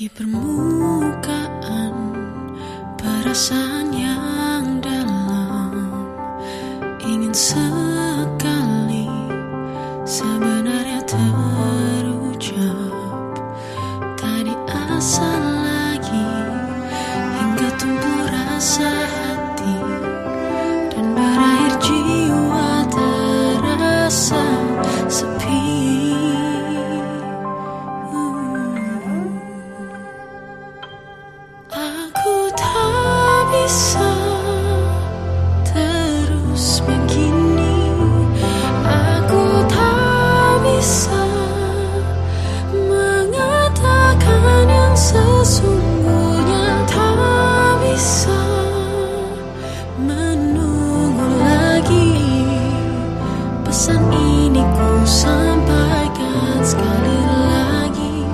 di permukaan perasaannya. ini ku sampaikan sekali lagi.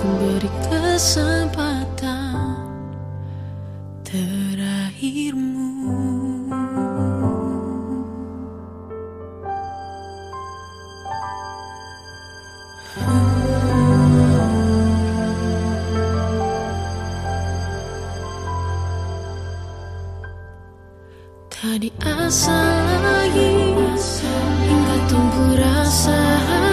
Ku beri kesempatan terakhirmu. Tadi asal tumbuh rasa